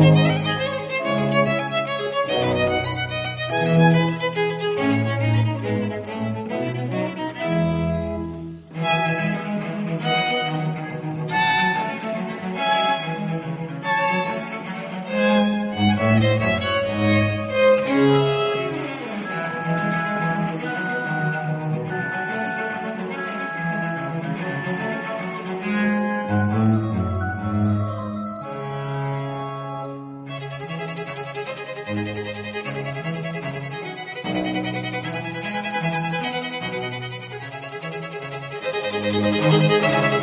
Thank you. Música